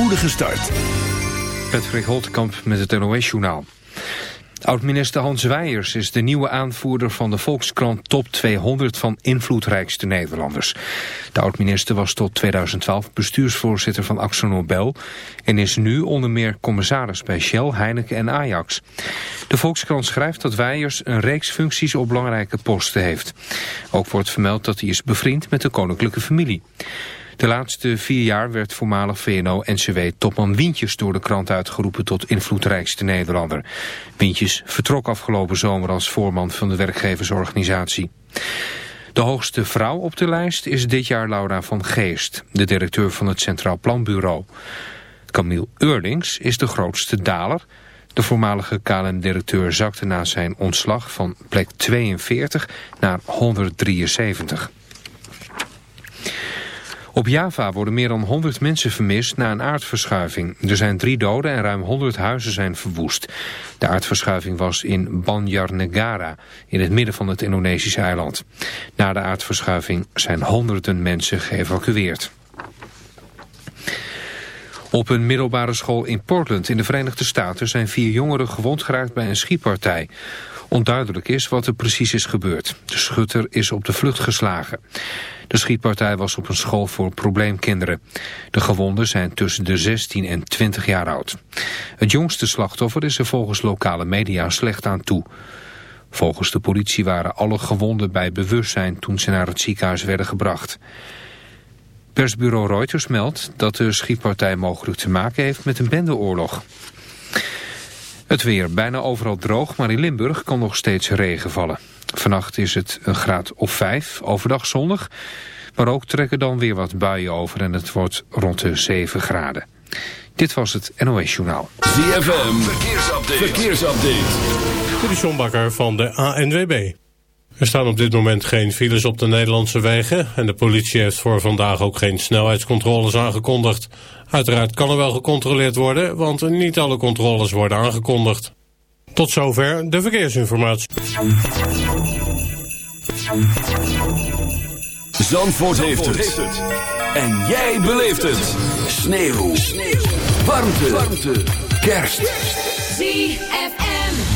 spoedige start. Patrick Holtkamp met het NOS-journaal. Oud-minister Hans Weijers is de nieuwe aanvoerder van de Volkskrant Top 200 van invloedrijkste Nederlanders. De oud-minister was tot 2012 bestuursvoorzitter van Axo Nobel en is nu onder meer commissaris bij Shell, Heineken en Ajax. De Volkskrant schrijft dat Weijers een reeks functies op belangrijke posten heeft. Ook wordt vermeld dat hij is bevriend met de koninklijke familie. De laatste vier jaar werd voormalig VNO-NCW-topman Wientjes door de krant uitgeroepen tot invloedrijkste Nederlander. Wientjes vertrok afgelopen zomer als voorman van de werkgeversorganisatie. De hoogste vrouw op de lijst is dit jaar Laura van Geest, de directeur van het Centraal Planbureau. Camille Eurlings is de grootste daler. De voormalige KLM-directeur zakte na zijn ontslag van plek 42 naar 173. Op Java worden meer dan 100 mensen vermist na een aardverschuiving. Er zijn drie doden en ruim 100 huizen zijn verwoest. De aardverschuiving was in Banjarnegara, in het midden van het Indonesische eiland. Na de aardverschuiving zijn honderden mensen geëvacueerd. Op een middelbare school in Portland in de Verenigde Staten zijn vier jongeren gewond geraakt bij een schietpartij. Onduidelijk is wat er precies is gebeurd. De schutter is op de vlucht geslagen. De schietpartij was op een school voor probleemkinderen. De gewonden zijn tussen de 16 en 20 jaar oud. Het jongste slachtoffer is er volgens lokale media slecht aan toe. Volgens de politie waren alle gewonden bij bewustzijn toen ze naar het ziekenhuis werden gebracht. Persbureau Reuters meldt dat de schietpartij mogelijk te maken heeft met een bendeoorlog. Het weer bijna overal droog, maar in Limburg kan nog steeds regen vallen. Vannacht is het een graad of 5, overdag zonnig. Maar ook trekken dan weer wat buien over en het wordt rond de 7 graden. Dit was het NOS Journaal. ZFM, verkeersupdate. verkeersupdate. Dit is Bakker van de ANWB. Er staan op dit moment geen files op de Nederlandse wegen... en de politie heeft voor vandaag ook geen snelheidscontroles aangekondigd. Uiteraard kan er wel gecontroleerd worden, want niet alle controles worden aangekondigd. Tot zover de verkeersinformatie. Zandvoort, heeft, het. En jij beleeft het. Sneeuw. Warmte. Kerst. ZFM.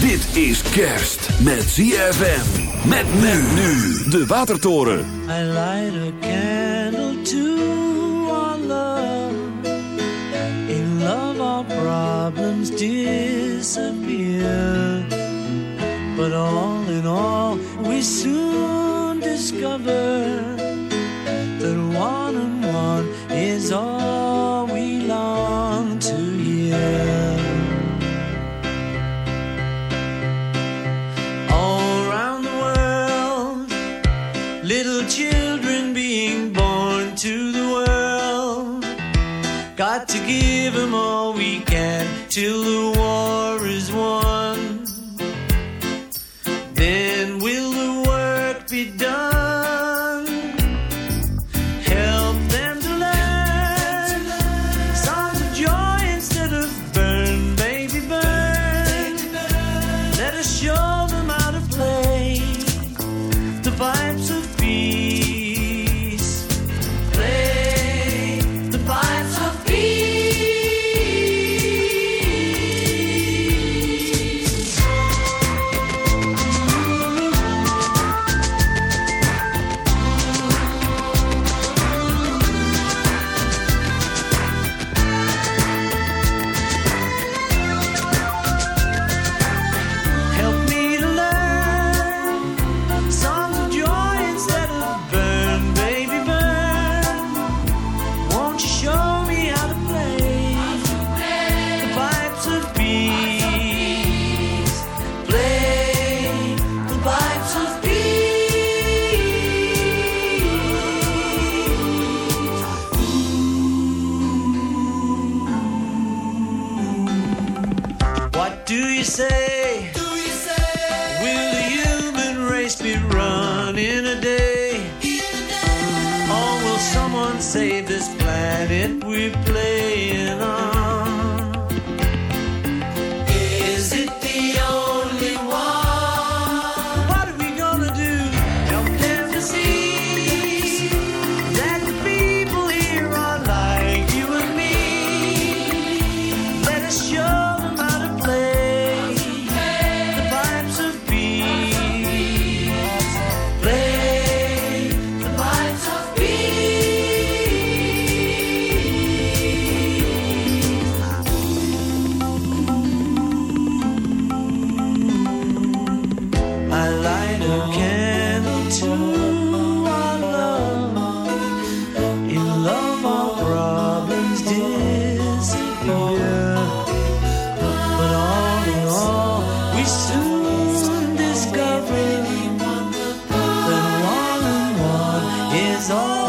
Dit is kerst met ZFM. Met men nu. De Watertoren. I light a candle to our love. In love our problems disappear. But all in all we soon discover that one and one is all give them all we can till the is all.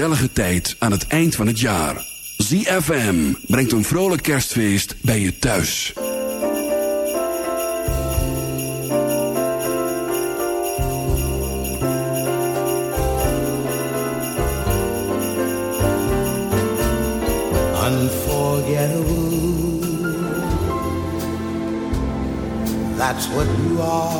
gezellige tijd aan het eind van het jaar. ZFM brengt een vrolijk kerstfeest bij je thuis. Unforgettable That's what you are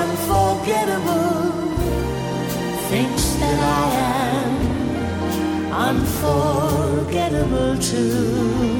unforgettable things that I am unforgettable too.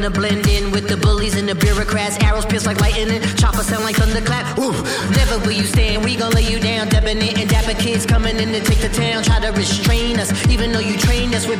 Gonna blend in with the bullies and the bureaucrats. Arrows pierce like lightning, choppers sound like thunderclap. Ooh, never will you stand. We gon' lay you down. Debonair and dapper kids coming in to take the town. Try to restrain us, even though you trained us. We're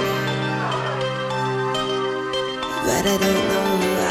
I don't know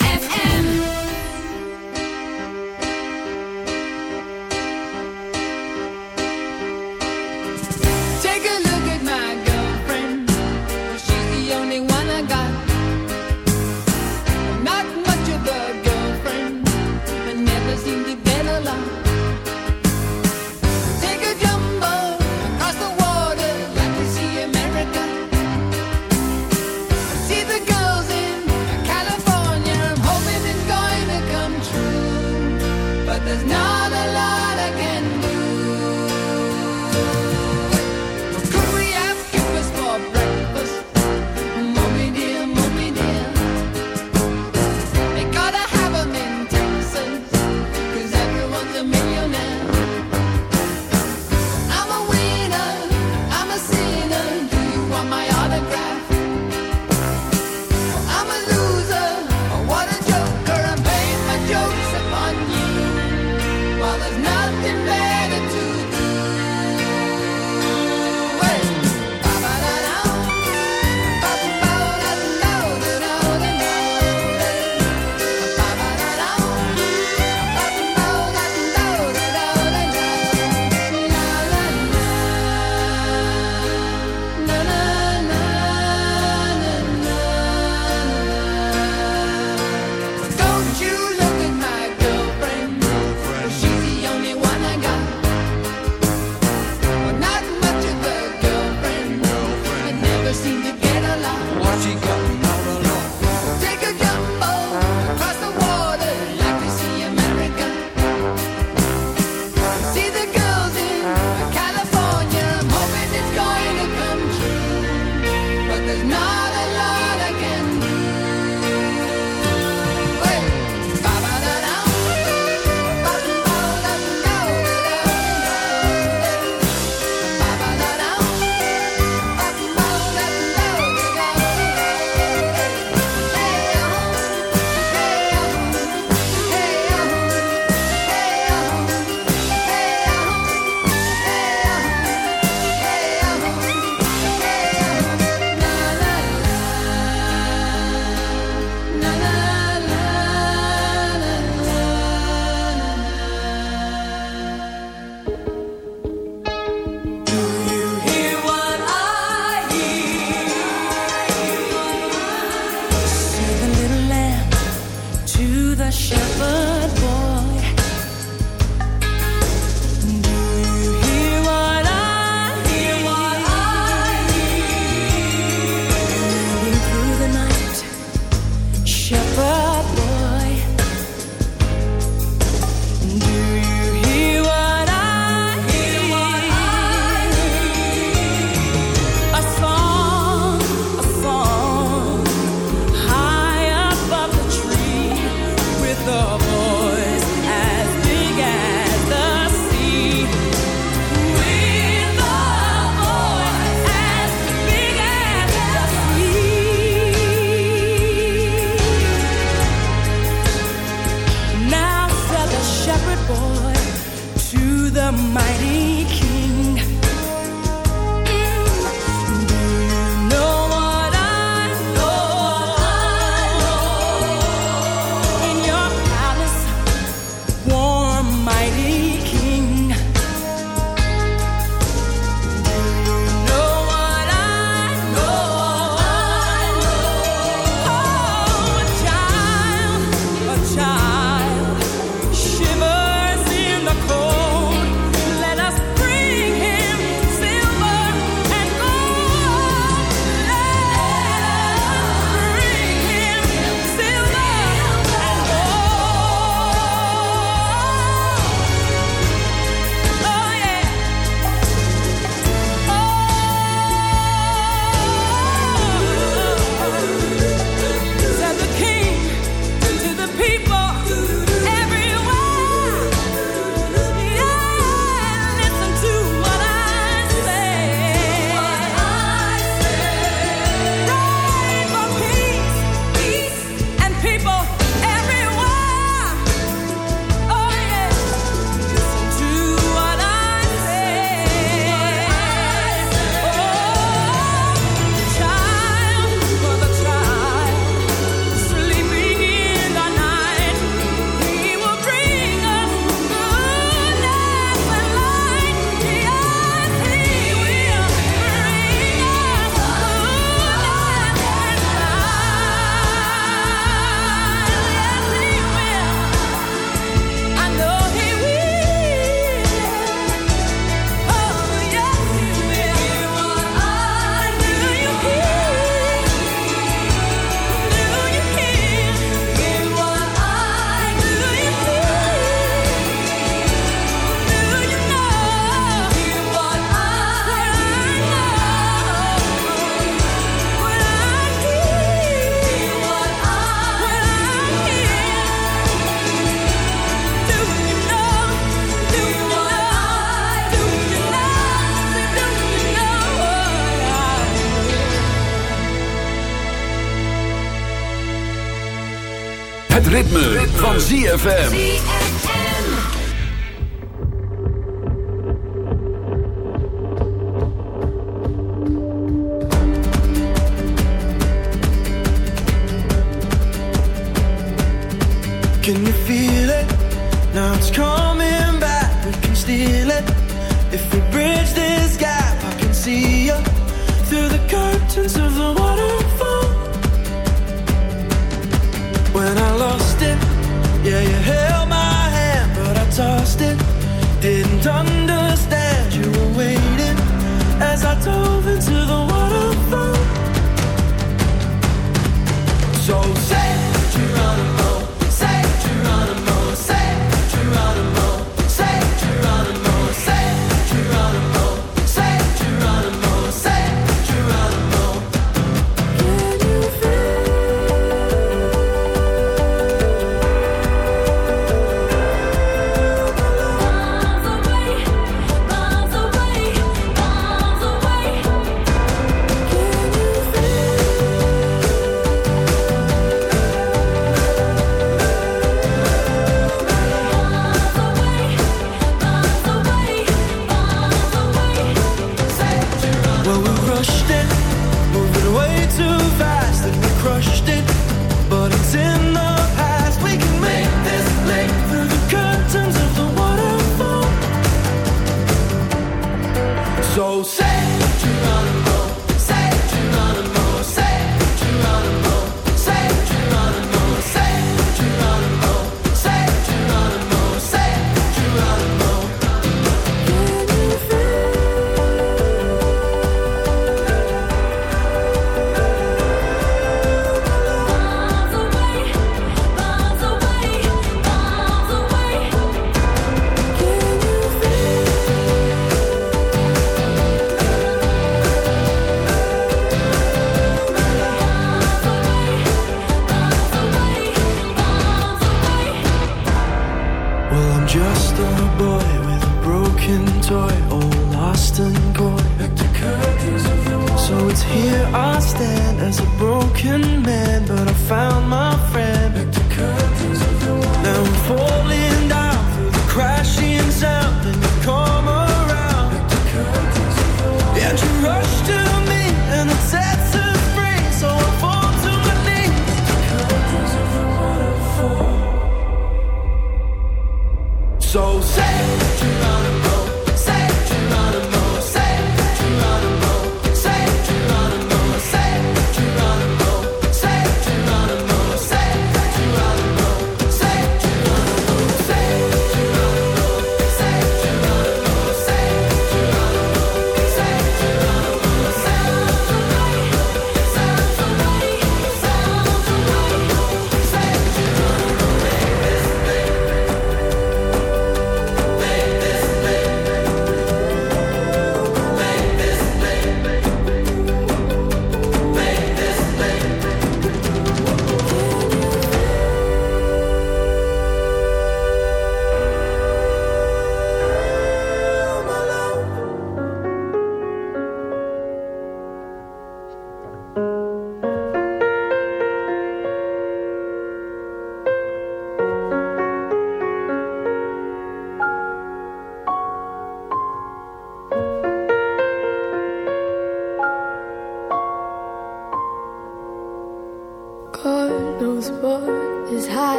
ZFM.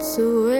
So.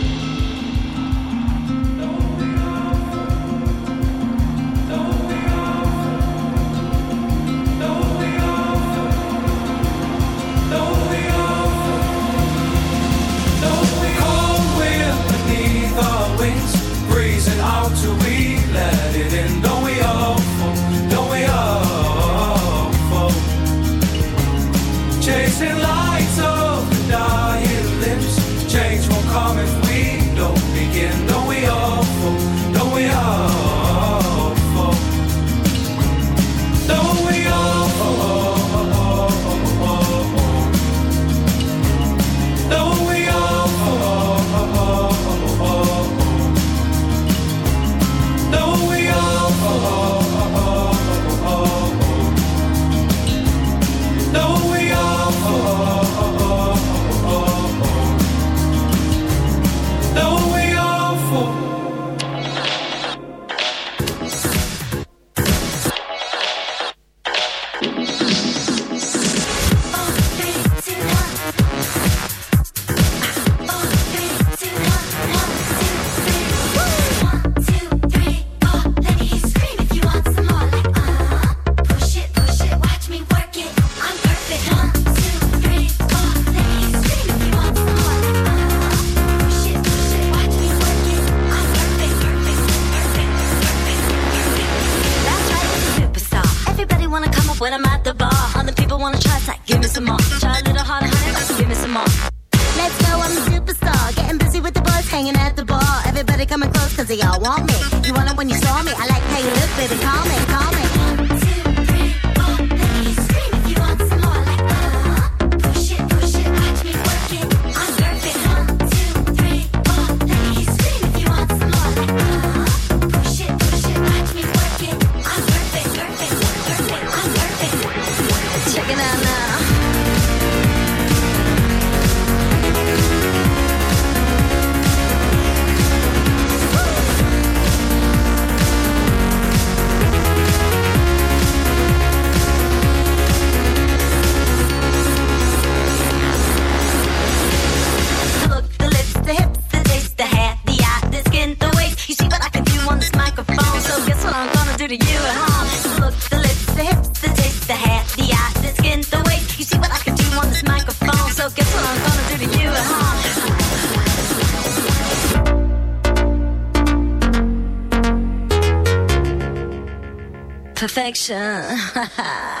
Perfection. and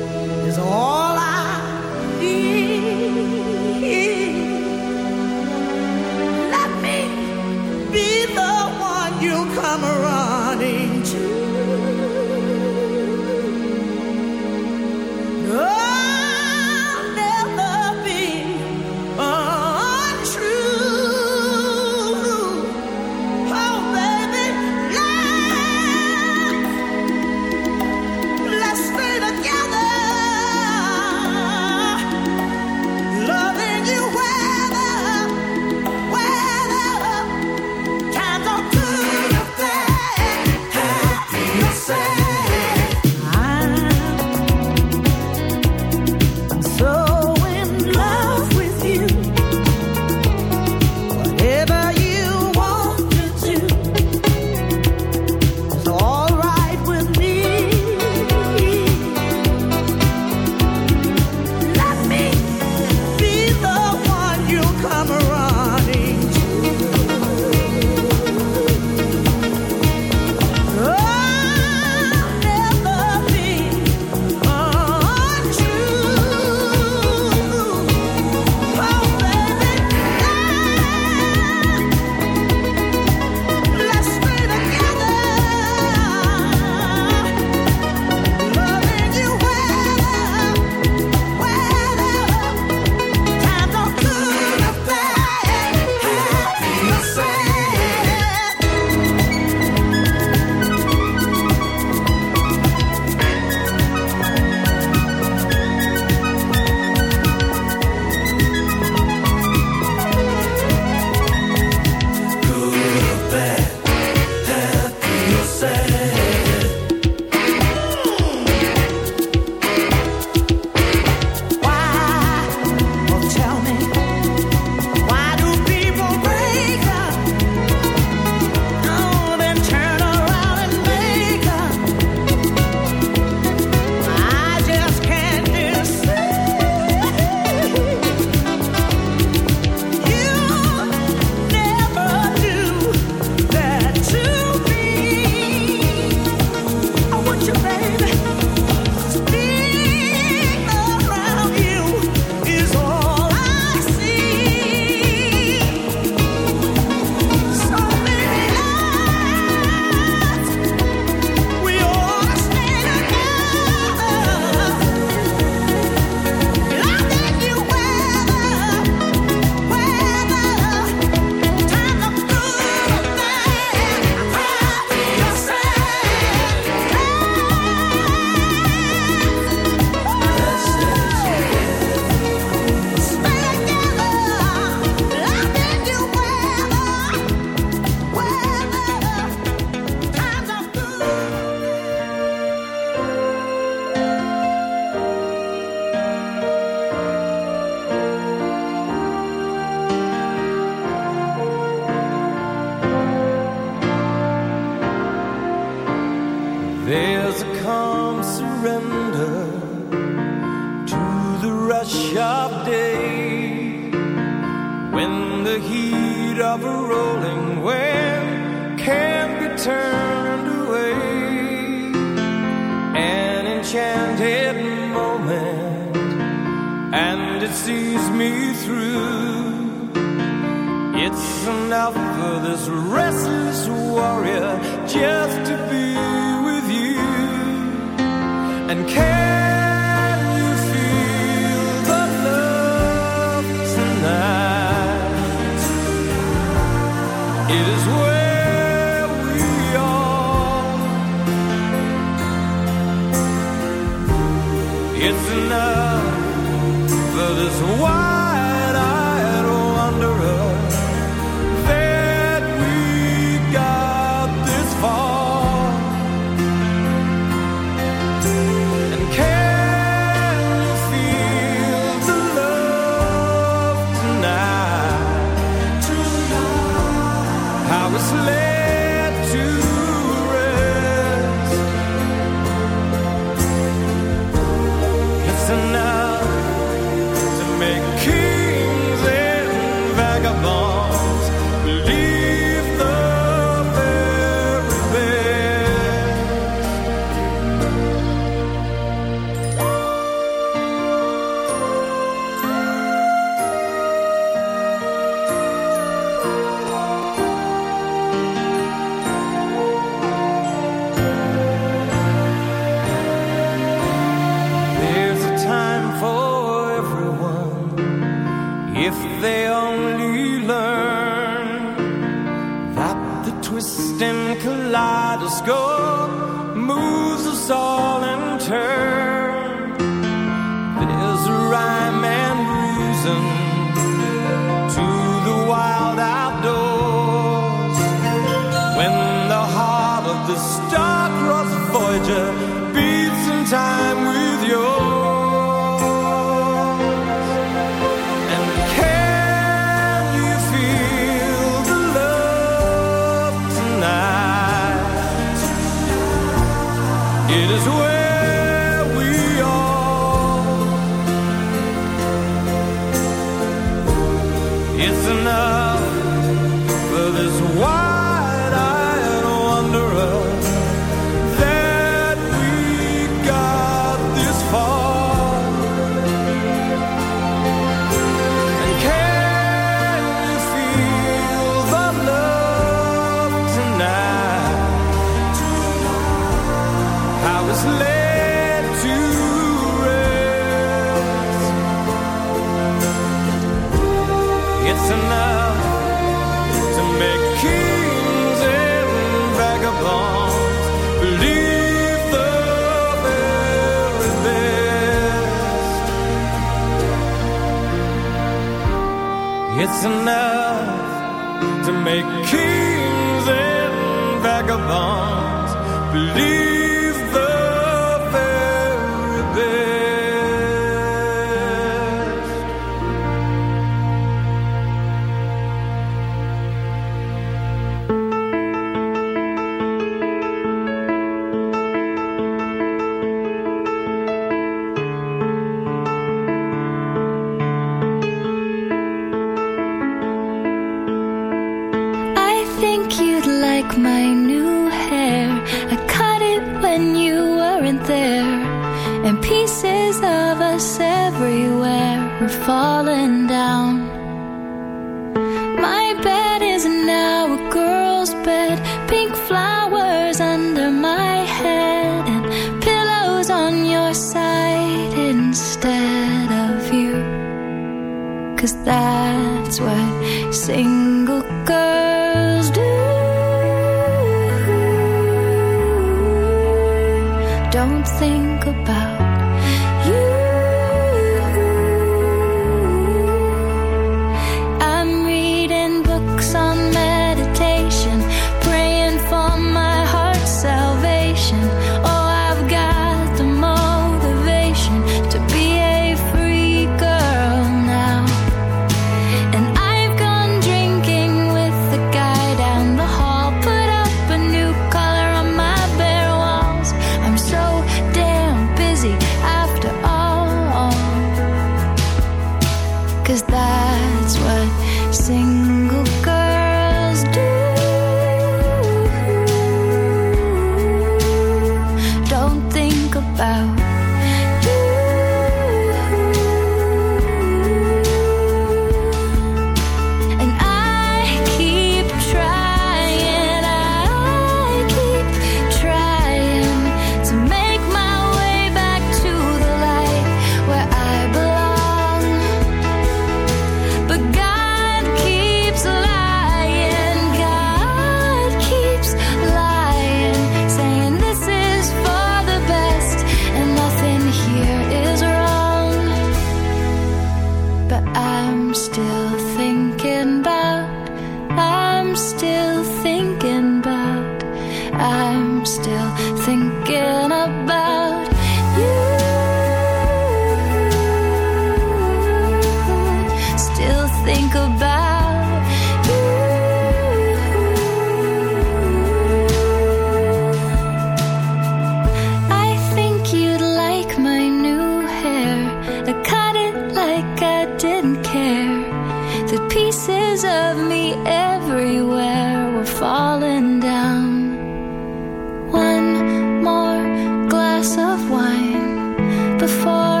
before